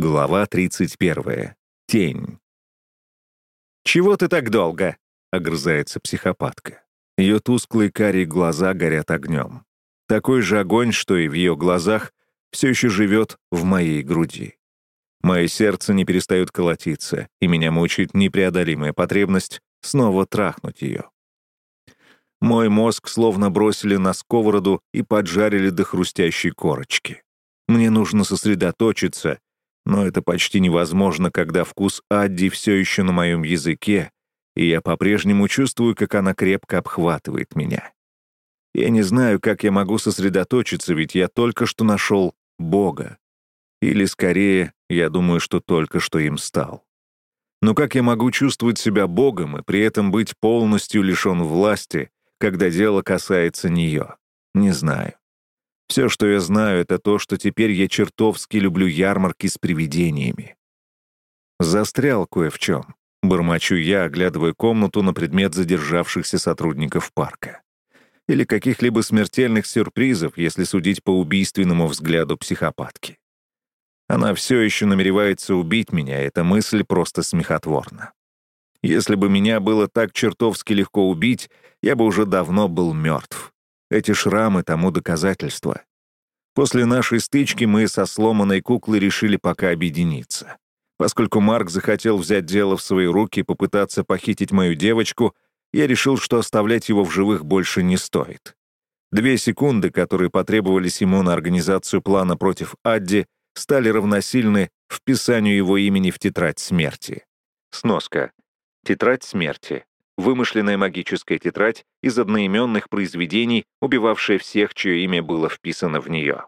Глава 31. Тень. «Чего ты так долго?» — огрызается психопатка. Ее тусклые карие глаза горят огнем. Такой же огонь, что и в ее глазах, все еще живет в моей груди. Мое сердце не перестает колотиться, и меня мучает непреодолимая потребность снова трахнуть ее. Мой мозг словно бросили на сковороду и поджарили до хрустящей корочки. Мне нужно сосредоточиться но это почти невозможно, когда вкус Адди все еще на моем языке, и я по-прежнему чувствую, как она крепко обхватывает меня. Я не знаю, как я могу сосредоточиться, ведь я только что нашел Бога. Или, скорее, я думаю, что только что им стал. Но как я могу чувствовать себя Богом и при этом быть полностью лишен власти, когда дело касается нее? Не знаю. Все, что я знаю, это то, что теперь я чертовски люблю ярмарки с привидениями. Застрял кое в чем. Бормочу я, оглядывая комнату на предмет задержавшихся сотрудников парка. Или каких-либо смертельных сюрпризов, если судить по убийственному взгляду психопатки. Она все еще намеревается убить меня, эта мысль просто смехотворна. Если бы меня было так чертовски легко убить, я бы уже давно был мертв. Эти шрамы тому доказательство. После нашей стычки мы со сломанной куклой решили пока объединиться. Поскольку Марк захотел взять дело в свои руки и попытаться похитить мою девочку, я решил, что оставлять его в живых больше не стоит. Две секунды, которые потребовались ему на организацию плана против Адди, стали равносильны вписанию его имени в тетрадь смерти. Сноска. Тетрадь смерти вымышленная магическая тетрадь из одноименных произведений, убивавшая всех, чье имя было вписано в нее.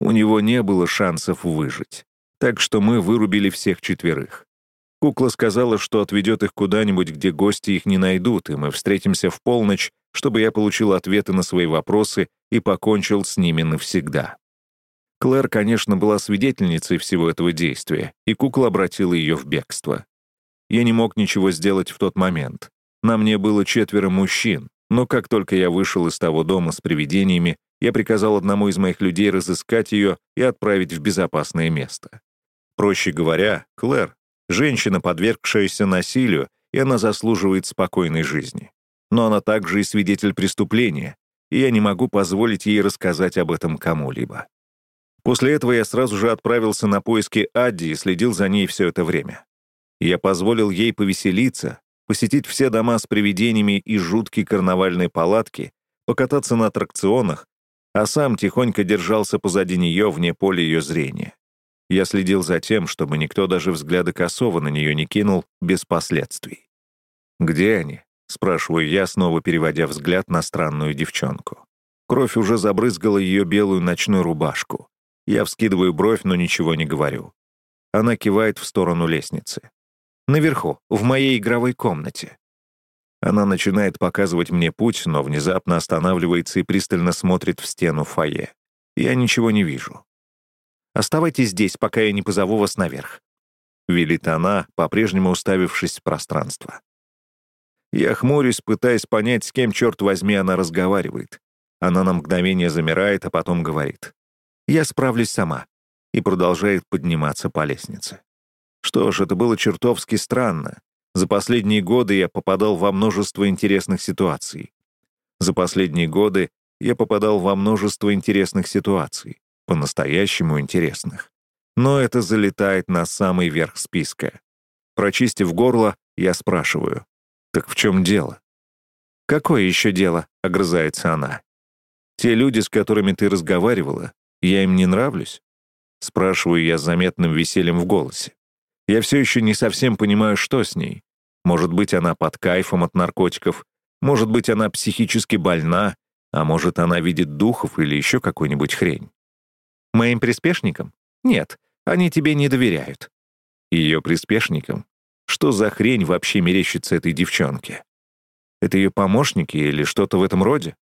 У него не было шансов выжить, так что мы вырубили всех четверых. Кукла сказала, что отведет их куда-нибудь, где гости их не найдут, и мы встретимся в полночь, чтобы я получил ответы на свои вопросы и покончил с ними навсегда. Клэр, конечно, была свидетельницей всего этого действия, и кукла обратила ее в бегство. Я не мог ничего сделать в тот момент. На мне было четверо мужчин, но как только я вышел из того дома с привидениями, я приказал одному из моих людей разыскать ее и отправить в безопасное место. Проще говоря, Клэр — женщина, подвергшаяся насилию, и она заслуживает спокойной жизни. Но она также и свидетель преступления, и я не могу позволить ей рассказать об этом кому-либо. После этого я сразу же отправился на поиски Адди и следил за ней все это время. Я позволил ей повеселиться, посетить все дома с привидениями и жуткие карнавальные палатки, покататься на аттракционах, а сам тихонько держался позади нее вне поля ее зрения. Я следил за тем, чтобы никто даже взгляда косого на нее не кинул без последствий. «Где они?» — спрашиваю я, снова переводя взгляд на странную девчонку. Кровь уже забрызгала ее белую ночную рубашку. Я вскидываю бровь, но ничего не говорю. Она кивает в сторону лестницы. Наверху, в моей игровой комнате. Она начинает показывать мне путь, но внезапно останавливается и пристально смотрит в стену фойе. Я ничего не вижу. «Оставайтесь здесь, пока я не позову вас наверх», — велит она, по-прежнему уставившись в пространство. Я хмурюсь, пытаясь понять, с кем, черт возьми, она разговаривает. Она на мгновение замирает, а потом говорит. «Я справлюсь сама», и продолжает подниматься по лестнице. Что ж, это было чертовски странно. За последние годы я попадал во множество интересных ситуаций. За последние годы я попадал во множество интересных ситуаций, по-настоящему интересных. Но это залетает на самый верх списка. Прочистив горло, я спрашиваю, «Так в чем дело?» «Какое еще дело?» — огрызается она. «Те люди, с которыми ты разговаривала, я им не нравлюсь?» Спрашиваю я с заметным весельем в голосе. Я все еще не совсем понимаю, что с ней. Может быть, она под кайфом от наркотиков, может быть, она психически больна, а может, она видит духов или еще какую-нибудь хрень. Моим приспешникам? Нет, они тебе не доверяют. Ее приспешникам? Что за хрень вообще мерещится этой девчонке? Это ее помощники или что-то в этом роде?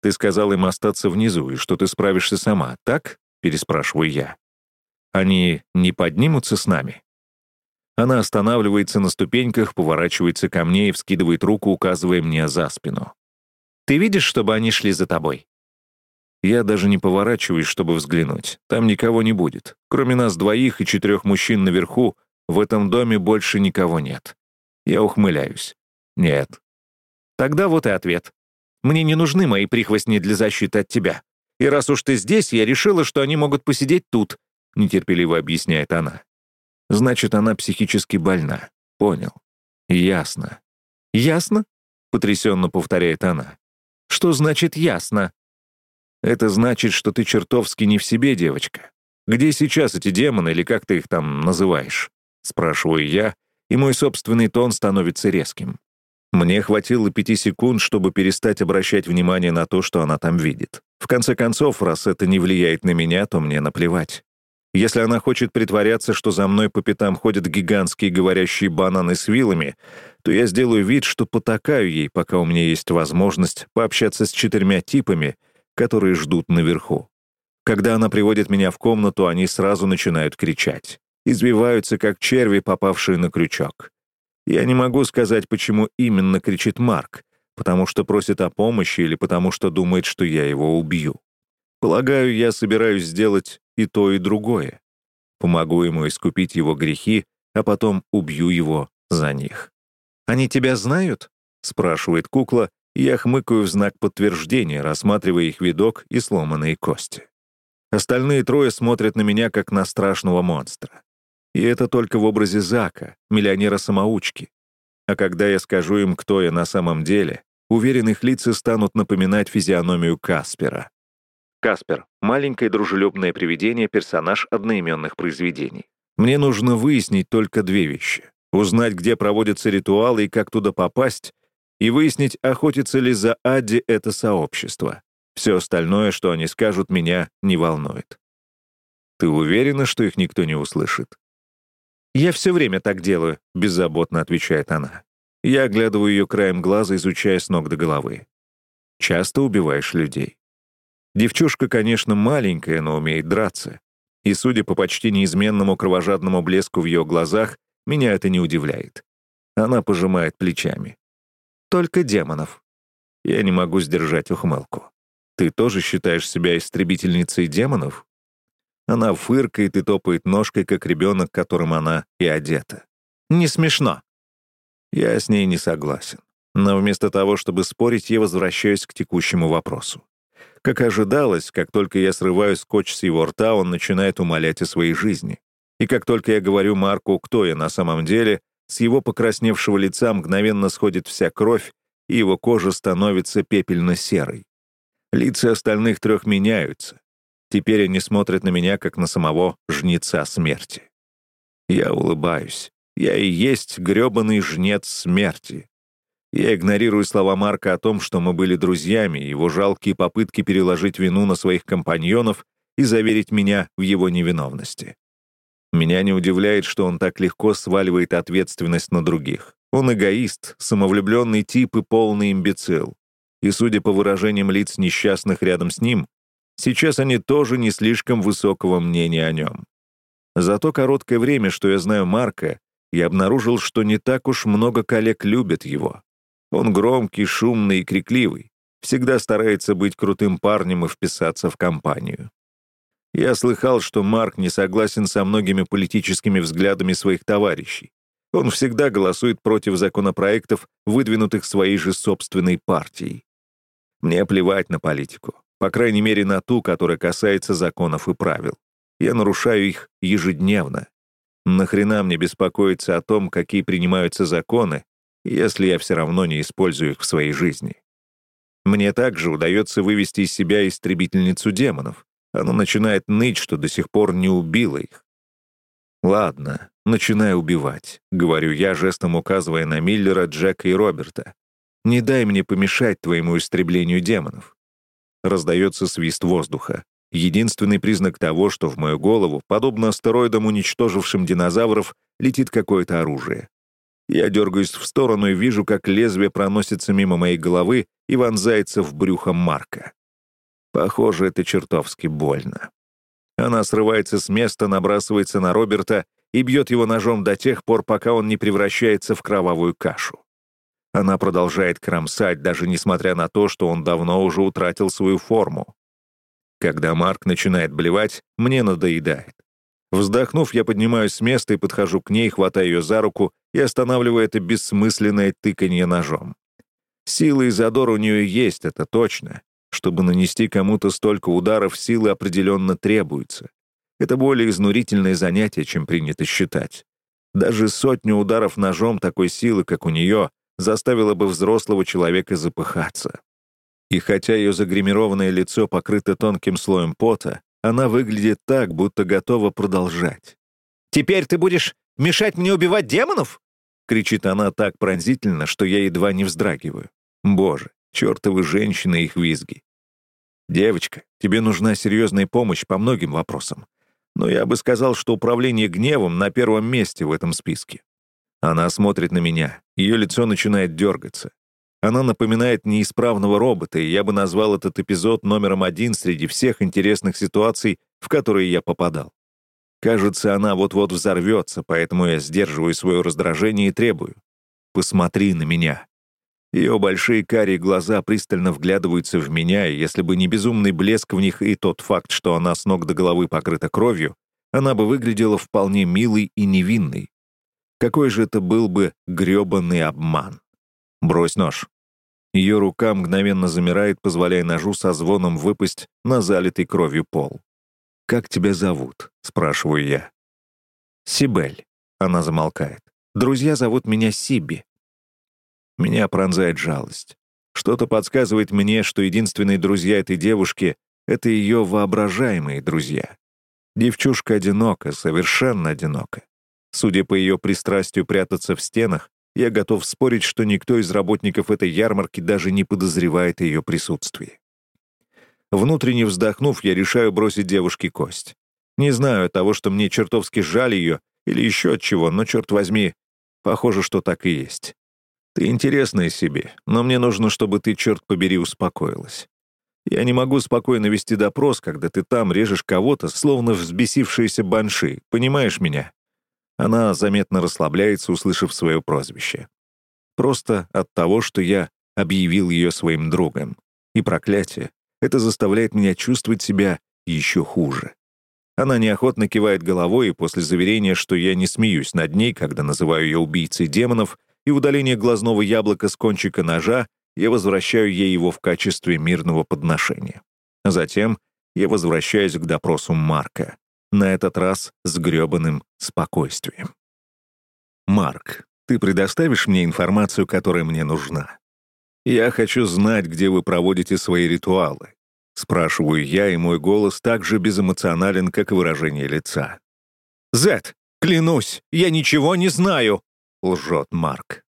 Ты сказал им остаться внизу, и что ты справишься сама, так? Переспрашиваю я. Они не поднимутся с нами? Она останавливается на ступеньках, поворачивается ко мне и вскидывает руку, указывая мне за спину. «Ты видишь, чтобы они шли за тобой?» Я даже не поворачиваюсь, чтобы взглянуть. Там никого не будет. Кроме нас двоих и четырех мужчин наверху, в этом доме больше никого нет. Я ухмыляюсь. Нет. Тогда вот и ответ. Мне не нужны мои прихвостни для защиты от тебя. И раз уж ты здесь, я решила, что они могут посидеть тут», — нетерпеливо объясняет она. «Значит, она психически больна. Понял. Ясно». «Ясно?» — потрясенно повторяет она. «Что значит «ясно»?» «Это значит, что ты чертовски не в себе, девочка. Где сейчас эти демоны, или как ты их там называешь?» Спрашиваю я, и мой собственный тон становится резким. Мне хватило пяти секунд, чтобы перестать обращать внимание на то, что она там видит. В конце концов, раз это не влияет на меня, то мне наплевать. Если она хочет притворяться, что за мной по пятам ходят гигантские говорящие бананы с вилами, то я сделаю вид, что потакаю ей, пока у меня есть возможность пообщаться с четырьмя типами, которые ждут наверху. Когда она приводит меня в комнату, они сразу начинают кричать. Извиваются, как черви, попавшие на крючок. Я не могу сказать, почему именно кричит Марк, потому что просит о помощи или потому что думает, что я его убью. Полагаю, я собираюсь сделать и то, и другое. Помогу ему искупить его грехи, а потом убью его за них. «Они тебя знают?» — спрашивает кукла, и я хмыкаю в знак подтверждения, рассматривая их видок и сломанные кости. Остальные трое смотрят на меня, как на страшного монстра. И это только в образе Зака, миллионера-самоучки. А когда я скажу им, кто я на самом деле, уверен, их лица станут напоминать физиономию Каспера. Каспер — маленькое дружелюбное привидение, персонаж одноименных произведений. Мне нужно выяснить только две вещи. Узнать, где проводятся ритуалы и как туда попасть, и выяснить, охотится ли за Адди это сообщество. Все остальное, что они скажут, меня не волнует. Ты уверена, что их никто не услышит? «Я все время так делаю», — беззаботно отвечает она. Я оглядываю ее краем глаза, изучая с ног до головы. «Часто убиваешь людей?» Девчушка, конечно, маленькая, но умеет драться. И, судя по почти неизменному кровожадному блеску в ее глазах, меня это не удивляет. Она пожимает плечами. «Только демонов». Я не могу сдержать ухмылку. «Ты тоже считаешь себя истребительницей демонов?» Она фыркает и топает ножкой, как ребенок, которым она и одета. «Не смешно». Я с ней не согласен. Но вместо того, чтобы спорить, я возвращаюсь к текущему вопросу. Как ожидалось, как только я срываю скотч с его рта, он начинает умолять о своей жизни. И как только я говорю Марку, кто я на самом деле, с его покрасневшего лица мгновенно сходит вся кровь, и его кожа становится пепельно-серой. Лица остальных трех меняются. Теперь они смотрят на меня, как на самого жнеца смерти. Я улыбаюсь. Я и есть грёбаный жнец смерти. Я игнорирую слова Марка о том, что мы были друзьями, его жалкие попытки переложить вину на своих компаньонов и заверить меня в его невиновности. Меня не удивляет, что он так легко сваливает ответственность на других. Он эгоист, самовлюбленный тип и полный имбецил. И, судя по выражениям лиц несчастных рядом с ним, Сейчас они тоже не слишком высокого мнения о нем. За то короткое время, что я знаю Марка, я обнаружил, что не так уж много коллег любят его. Он громкий, шумный и крикливый, всегда старается быть крутым парнем и вписаться в компанию. Я слыхал, что Марк не согласен со многими политическими взглядами своих товарищей. Он всегда голосует против законопроектов, выдвинутых своей же собственной партией. Мне плевать на политику. По крайней мере, на ту, которая касается законов и правил. Я нарушаю их ежедневно. Нахрена мне беспокоиться о том, какие принимаются законы, если я все равно не использую их в своей жизни? Мне также удается вывести из себя истребительницу демонов. Она начинает ныть, что до сих пор не убила их. «Ладно, начинай убивать», — говорю я, жестом указывая на Миллера, Джека и Роберта. «Не дай мне помешать твоему истреблению демонов. Раздается свист воздуха. Единственный признак того, что в мою голову, подобно астероидам, уничтожившим динозавров, летит какое-то оружие. Я дергаюсь в сторону и вижу, как лезвие проносится мимо моей головы и вонзается в брюхо Марка. Похоже, это чертовски больно. Она срывается с места, набрасывается на Роберта и бьет его ножом до тех пор, пока он не превращается в кровавую кашу. Она продолжает кромсать, даже несмотря на то, что он давно уже утратил свою форму. Когда Марк начинает блевать, мне надоедает. Вздохнув, я поднимаюсь с места и подхожу к ней, хватаю ее за руку и останавливаю это бессмысленное тыканье ножом. Сила и задор у нее есть, это точно. Чтобы нанести кому-то столько ударов, силы определенно требуются. Это более изнурительное занятие, чем принято считать. Даже сотню ударов ножом такой силы, как у нее, заставило бы взрослого человека запыхаться. И хотя ее загримированное лицо покрыто тонким слоем пота, она выглядит так, будто готова продолжать. «Теперь ты будешь мешать мне убивать демонов?» кричит она так пронзительно, что я едва не вздрагиваю. Боже, чертовы женщины и их визги. Девочка, тебе нужна серьезная помощь по многим вопросам. Но я бы сказал, что управление гневом на первом месте в этом списке. Она смотрит на меня, ее лицо начинает дергаться. Она напоминает неисправного робота, и я бы назвал этот эпизод номером один среди всех интересных ситуаций, в которые я попадал. Кажется, она вот-вот взорвется, поэтому я сдерживаю свое раздражение и требую. «Посмотри на меня». Ее большие карие глаза пристально вглядываются в меня, и если бы не безумный блеск в них и тот факт, что она с ног до головы покрыта кровью, она бы выглядела вполне милой и невинной. Какой же это был бы грёбаный обман. Брось нож. Ее рука мгновенно замирает, позволяя ножу со звоном выпасть на залитый кровью пол. «Как тебя зовут?» — спрашиваю я. «Сибель». Она замолкает. «Друзья зовут меня Сиби». Меня пронзает жалость. Что-то подсказывает мне, что единственные друзья этой девушки — это ее воображаемые друзья. Девчушка одинока, совершенно одинока. Судя по ее пристрастию прятаться в стенах, я готов спорить, что никто из работников этой ярмарки даже не подозревает о ее присутствии. Внутренне вздохнув, я решаю бросить девушке кость. Не знаю того, что мне чертовски жаль ее, или еще от чего, но, черт возьми, похоже, что так и есть. Ты интересная себе, но мне нужно, чтобы ты, черт побери, успокоилась. Я не могу спокойно вести допрос, когда ты там режешь кого-то, словно взбесившиеся банши, понимаешь меня? Она заметно расслабляется, услышав свое прозвище. Просто от того, что я объявил ее своим другом. И проклятие, это заставляет меня чувствовать себя еще хуже. Она неохотно кивает головой, и после заверения, что я не смеюсь над ней, когда называю ее убийцей демонов, и удаления глазного яблока с кончика ножа, я возвращаю ей его в качестве мирного подношения. Затем я возвращаюсь к допросу Марка на этот раз с грёбаным спокойствием. «Марк, ты предоставишь мне информацию, которая мне нужна? Я хочу знать, где вы проводите свои ритуалы». Спрашиваю я, и мой голос так же безэмоционален, как выражение лица. «Зет, клянусь, я ничего не знаю!» — лжет Марк.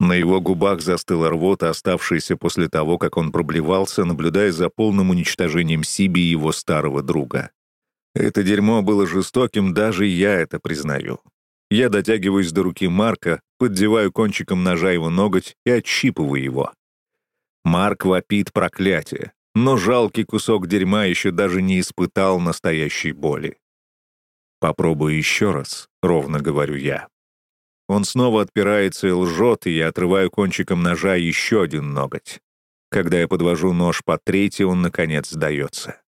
На его губах застыла рвота, оставшаяся после того, как он проблевался, наблюдая за полным уничтожением Сиби и его старого друга. Это дерьмо было жестоким, даже я это признаю. Я дотягиваюсь до руки Марка, поддеваю кончиком ножа его ноготь и отщипываю его. Марк вопит проклятие, но жалкий кусок дерьма еще даже не испытал настоящей боли. «Попробую еще раз», — ровно говорю я. Он снова отпирается и лжет, и я отрываю кончиком ножа еще один ноготь. Когда я подвожу нож по третий, он, наконец, сдается.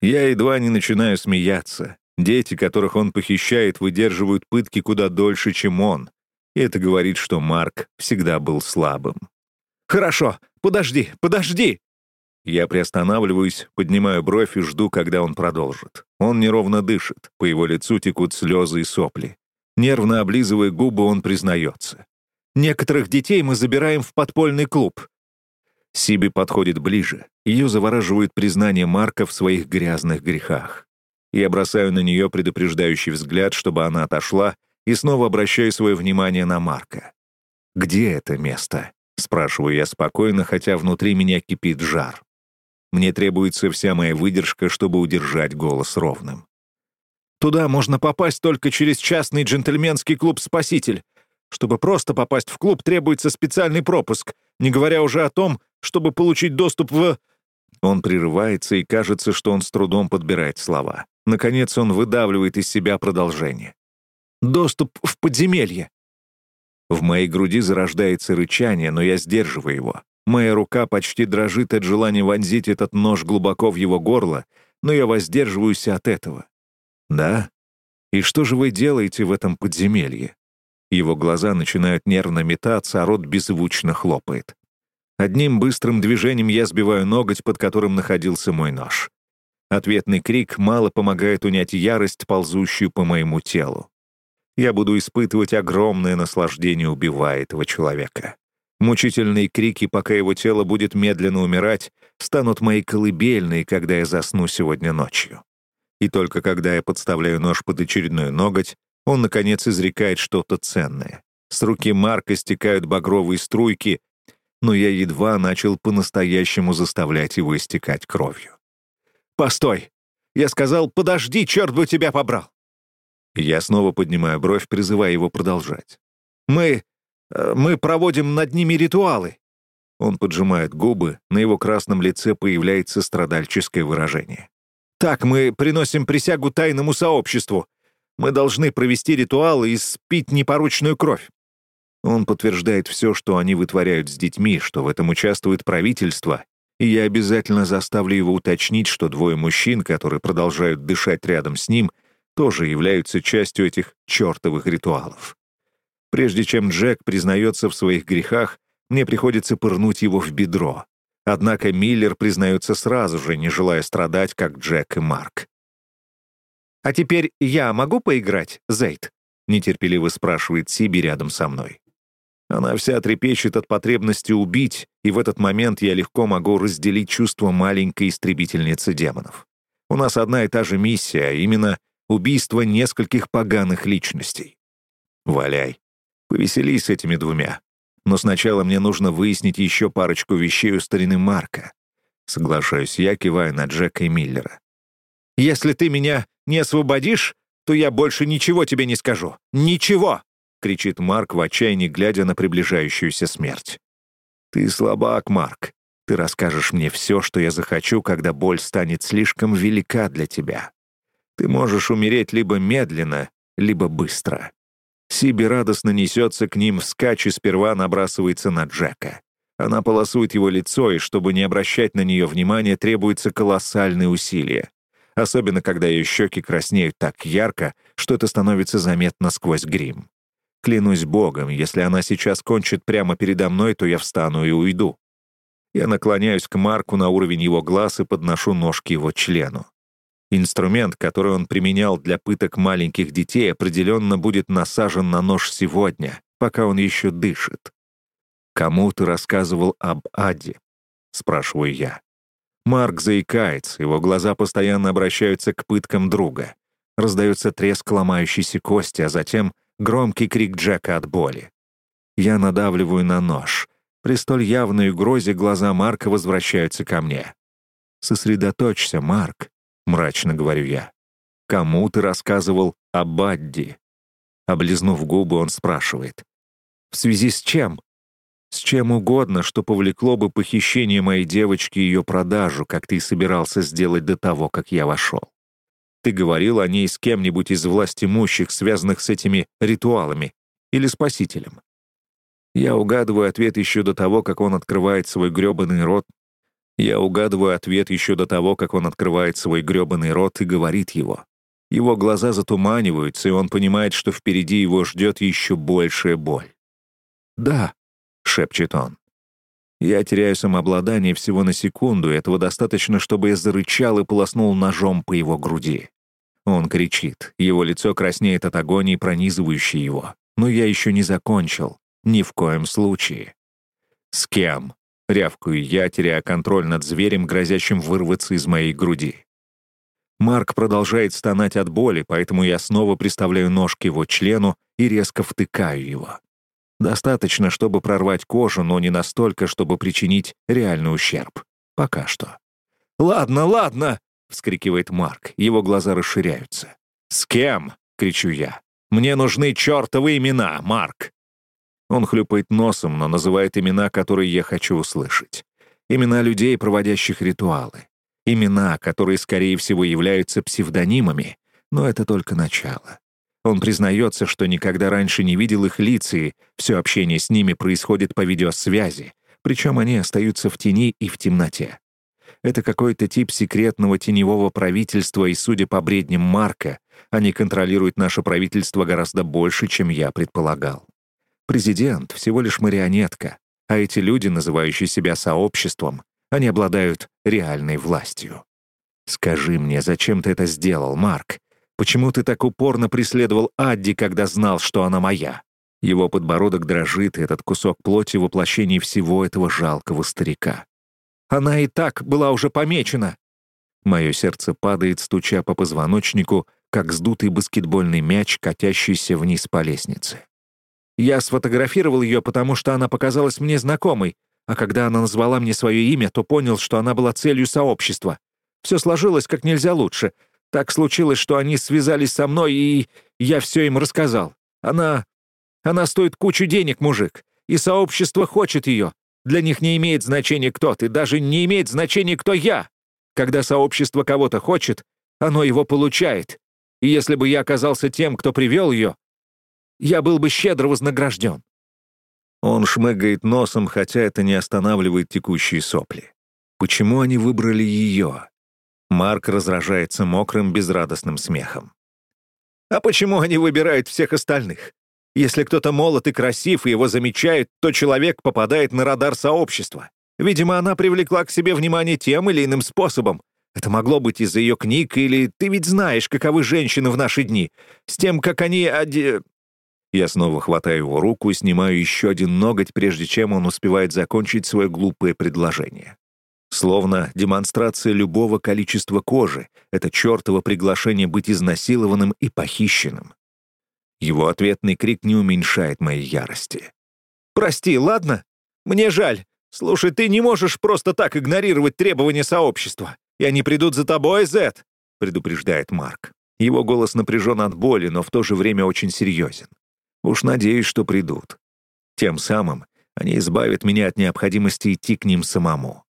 Я едва не начинаю смеяться. Дети, которых он похищает, выдерживают пытки куда дольше, чем он. И это говорит, что Марк всегда был слабым. «Хорошо, подожди, подожди!» Я приостанавливаюсь, поднимаю бровь и жду, когда он продолжит. Он неровно дышит, по его лицу текут слезы и сопли. Нервно облизывая губы, он признается. «Некоторых детей мы забираем в подпольный клуб. Сиби подходит ближе. Ее завораживает признание Марка в своих грязных грехах. Я бросаю на нее предупреждающий взгляд, чтобы она отошла, и снова обращаю свое внимание на Марка. «Где это место?» — спрашиваю я спокойно, хотя внутри меня кипит жар. Мне требуется вся моя выдержка, чтобы удержать голос ровным. «Туда можно попасть только через частный джентльменский клуб «Спаситель». Чтобы просто попасть в клуб, требуется специальный пропуск, не говоря уже о том, чтобы получить доступ в...» Он прерывается, и кажется, что он с трудом подбирает слова. Наконец он выдавливает из себя продолжение. «Доступ в подземелье». В моей груди зарождается рычание, но я сдерживаю его. Моя рука почти дрожит от желания вонзить этот нож глубоко в его горло, но я воздерживаюсь от этого. «Да? И что же вы делаете в этом подземелье?» Его глаза начинают нервно метаться, а рот беззвучно хлопает. Одним быстрым движением я сбиваю ноготь, под которым находился мой нож. Ответный крик мало помогает унять ярость, ползущую по моему телу. Я буду испытывать огромное наслаждение, убивая этого человека. Мучительные крики, пока его тело будет медленно умирать, станут моей колыбельной, когда я засну сегодня ночью. И только когда я подставляю нож под очередной ноготь, он, наконец, изрекает что-то ценное. С руки Марка стекают багровые струйки, но я едва начал по-настоящему заставлять его истекать кровью. «Постой!» Я сказал, «Подожди, черт бы тебя побрал!» Я снова поднимаю бровь, призывая его продолжать. «Мы... Э, мы проводим над ними ритуалы». Он поджимает губы, на его красном лице появляется страдальческое выражение. «Так, мы приносим присягу тайному сообществу. Мы должны провести ритуалы и спить непорочную кровь. Он подтверждает все, что они вытворяют с детьми, что в этом участвует правительство, и я обязательно заставлю его уточнить, что двое мужчин, которые продолжают дышать рядом с ним, тоже являются частью этих чертовых ритуалов. Прежде чем Джек признается в своих грехах, мне приходится пырнуть его в бедро. Однако Миллер признается сразу же, не желая страдать, как Джек и Марк. «А теперь я могу поиграть, Зейд?» — нетерпеливо спрашивает Сиби рядом со мной. Она вся трепещет от потребности убить, и в этот момент я легко могу разделить чувство маленькой истребительницы демонов. У нас одна и та же миссия, а именно убийство нескольких поганых личностей. Валяй. Повеселись с этими двумя. Но сначала мне нужно выяснить еще парочку вещей у старины Марка. Соглашаюсь я, кивая на Джека и Миллера. «Если ты меня не освободишь, то я больше ничего тебе не скажу. Ничего!» — кричит Марк в отчаянии, глядя на приближающуюся смерть. «Ты слабак, Марк. Ты расскажешь мне все, что я захочу, когда боль станет слишком велика для тебя. Ты можешь умереть либо медленно, либо быстро». Сиби радостно несется к ним вскачь и сперва набрасывается на Джека. Она полосует его лицо, и чтобы не обращать на нее внимания, требуется колоссальные усилия. Особенно, когда ее щеки краснеют так ярко, что это становится заметно сквозь грим. Клянусь богом, если она сейчас кончит прямо передо мной, то я встану и уйду. Я наклоняюсь к Марку на уровень его глаз и подношу нож к его члену. Инструмент, который он применял для пыток маленьких детей, определенно будет насажен на нож сегодня, пока он еще дышит. «Кому ты рассказывал об Аде?» — спрашиваю я. Марк заикается, его глаза постоянно обращаются к пыткам друга. Раздается треск ломающейся кости, а затем Громкий крик Джека от боли. Я надавливаю на нож. При столь явной угрозе глаза Марка возвращаются ко мне. «Сосредоточься, Марк», — мрачно говорю я. «Кому ты рассказывал о Бадди?» Облизнув губы, он спрашивает. «В связи с чем?» «С чем угодно, что повлекло бы похищение моей девочки и ее продажу, как ты собирался сделать до того, как я вошел. Ты говорил о ней с кем-нибудь из власть имущих, связанных с этими ритуалами, или спасителем? Я угадываю ответ еще до того, как он открывает свой грёбаный рот. Я угадываю ответ еще до того, как он открывает свой грёбаный рот и говорит его. Его глаза затуманиваются, и он понимает, что впереди его ждет еще большая боль. «Да», — шепчет он. Я теряю самообладание всего на секунду, этого достаточно, чтобы я зарычал и полоснул ножом по его груди. Он кричит, его лицо краснеет от агонии, пронизывающей его. Но я еще не закончил. Ни в коем случае. «С кем?» — рявкаю я, теряя контроль над зверем, грозящим вырваться из моей груди. Марк продолжает стонать от боли, поэтому я снова приставляю нож к его члену и резко втыкаю его. Достаточно, чтобы прорвать кожу, но не настолько, чтобы причинить реальный ущерб. Пока что. «Ладно, ладно!» — вскрикивает Марк. Его глаза расширяются. «С кем?» — кричу я. «Мне нужны чертовы имена, Марк!» Он хлюпает носом, но называет имена, которые я хочу услышать. Имена людей, проводящих ритуалы. Имена, которые, скорее всего, являются псевдонимами, но это только начало. Он признается, что никогда раньше не видел их лиц, и все общение с ними происходит по видеосвязи, Причем они остаются в тени и в темноте. Это какой-то тип секретного теневого правительства, и, судя по бредням Марка, они контролируют наше правительство гораздо больше, чем я предполагал. Президент — всего лишь марионетка, а эти люди, называющие себя сообществом, они обладают реальной властью. Скажи мне, зачем ты это сделал, Марк? Почему ты так упорно преследовал Адди, когда знал, что она моя? Его подбородок дрожит, и этот кусок плоти — воплощение всего этого жалкого старика. Она и так была уже помечена. Мое сердце падает, стуча по позвоночнику, как сдутый баскетбольный мяч, катящийся вниз по лестнице. Я сфотографировал ее, потому что она показалась мне знакомой, а когда она назвала мне свое имя, то понял, что она была целью сообщества. Все сложилось как нельзя лучше. Так случилось, что они связались со мной, и я все им рассказал. Она... она стоит кучу денег, мужик, и сообщество хочет ее. Для них не имеет значения, кто ты, даже не имеет значения, кто я. Когда сообщество кого-то хочет, оно его получает. И если бы я оказался тем, кто привел ее, я был бы щедро вознагражден. Он шмыгает носом, хотя это не останавливает текущие сопли. Почему они выбрали ее? Марк разражается мокрым, безрадостным смехом. А почему они выбирают всех остальных? Если кто-то молод и красив, и его замечают, то человек попадает на радар сообщества. Видимо, она привлекла к себе внимание тем или иным способом. Это могло быть из-за ее книг, или ты ведь знаешь, каковы женщины в наши дни. С тем, как они... Оде... Я снова хватаю его руку и снимаю еще один ноготь, прежде чем он успевает закончить свое глупое предложение. Словно демонстрация любого количества кожи — это чертово приглашение быть изнасилованным и похищенным. Его ответный крик не уменьшает моей ярости. «Прости, ладно? Мне жаль. Слушай, ты не можешь просто так игнорировать требования сообщества. И они придут за тобой, Зет», — предупреждает Марк. Его голос напряжен от боли, но в то же время очень серьезен. Уж надеюсь, что придут. Тем самым они избавят меня от необходимости идти к ним самому.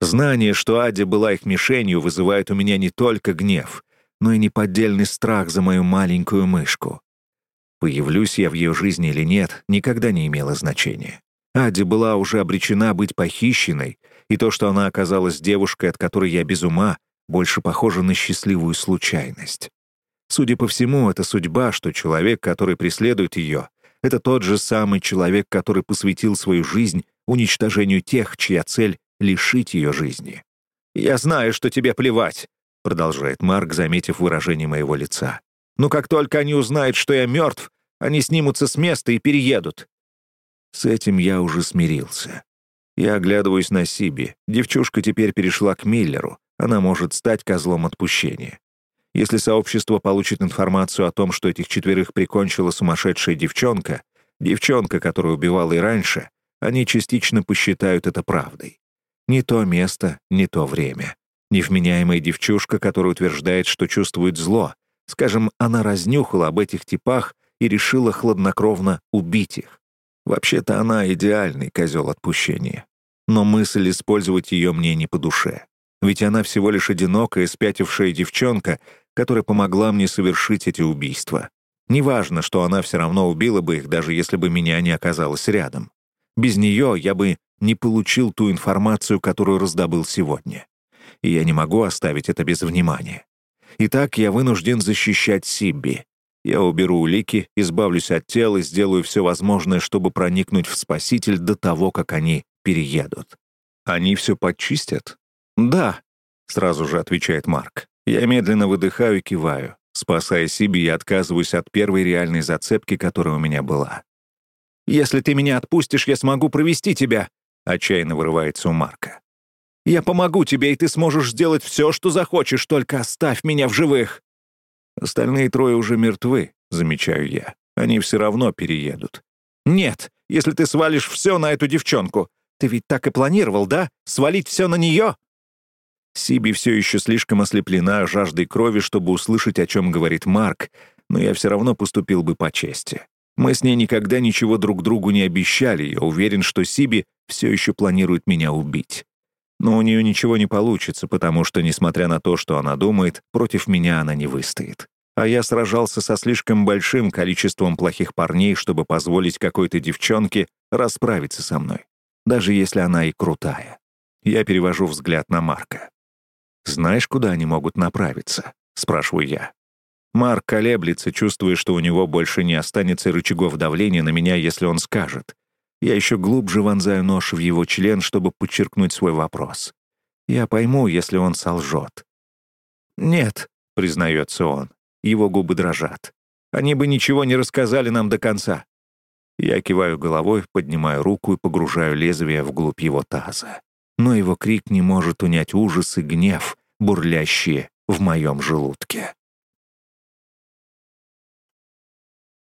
Знание, что Адя была их мишенью, вызывает у меня не только гнев, но и неподдельный страх за мою маленькую мышку. Появлюсь я в ее жизни или нет, никогда не имело значения. Ади была уже обречена быть похищенной, и то, что она оказалась девушкой, от которой я без ума, больше похоже на счастливую случайность. Судя по всему, это судьба, что человек, который преследует ее, это тот же самый человек, который посвятил свою жизнь уничтожению тех, чья цель — лишить ее жизни. «Я знаю, что тебе плевать», — продолжает Марк, заметив выражение моего лица. Но как только они узнают, что я мертв, они снимутся с места и переедут. С этим я уже смирился. Я оглядываюсь на Сиби. Девчушка теперь перешла к Миллеру. Она может стать козлом отпущения. Если сообщество получит информацию о том, что этих четверых прикончила сумасшедшая девчонка, девчонка, которая убивала и раньше, они частично посчитают это правдой. Не то место, не то время. Невменяемая девчушка, которая утверждает, что чувствует зло, Скажем, она разнюхала об этих типах и решила хладнокровно убить их. Вообще-то она идеальный козел отпущения. Но мысль использовать ее мне не по душе. Ведь она всего лишь одинокая, спятившая девчонка, которая помогла мне совершить эти убийства. Неважно, что она все равно убила бы их, даже если бы меня не оказалось рядом. Без нее я бы не получил ту информацию, которую раздобыл сегодня. И я не могу оставить это без внимания. Итак, я вынужден защищать Сибби. Я уберу улики, избавлюсь от тела и сделаю все возможное, чтобы проникнуть в Спаситель до того, как они переедут. Они все почистят? Да, сразу же отвечает Марк. Я медленно выдыхаю и киваю. Спасая Сиби, я отказываюсь от первой реальной зацепки, которая у меня была. «Если ты меня отпустишь, я смогу провести тебя», — отчаянно вырывается у Марка. Я помогу тебе, и ты сможешь сделать все, что захочешь, только оставь меня в живых». Остальные трое уже мертвы, замечаю я. Они все равно переедут. «Нет, если ты свалишь все на эту девчонку. Ты ведь так и планировал, да? Свалить все на нее?» Сиби все еще слишком ослеплена жаждой крови, чтобы услышать, о чем говорит Марк, но я все равно поступил бы по чести. Мы с ней никогда ничего друг другу не обещали, я уверен, что Сиби все еще планирует меня убить. Но у нее ничего не получится, потому что, несмотря на то, что она думает, против меня она не выстоит. А я сражался со слишком большим количеством плохих парней, чтобы позволить какой-то девчонке расправиться со мной. даже если она и крутая. Я перевожу взгляд на Марка. «Знаешь, куда они могут направиться?» — спрашиваю я. Марк колеблется, чувствуя, что у него больше не останется рычагов давления на меня, если он скажет. Я еще глубже вонзаю нож в его член, чтобы подчеркнуть свой вопрос. Я пойму, если он солжет. «Нет», — признается он. Его губы дрожат. «Они бы ничего не рассказали нам до конца». Я киваю головой, поднимаю руку и погружаю лезвие вглубь его таза. Но его крик не может унять ужас и гнев, бурлящие в моем желудке.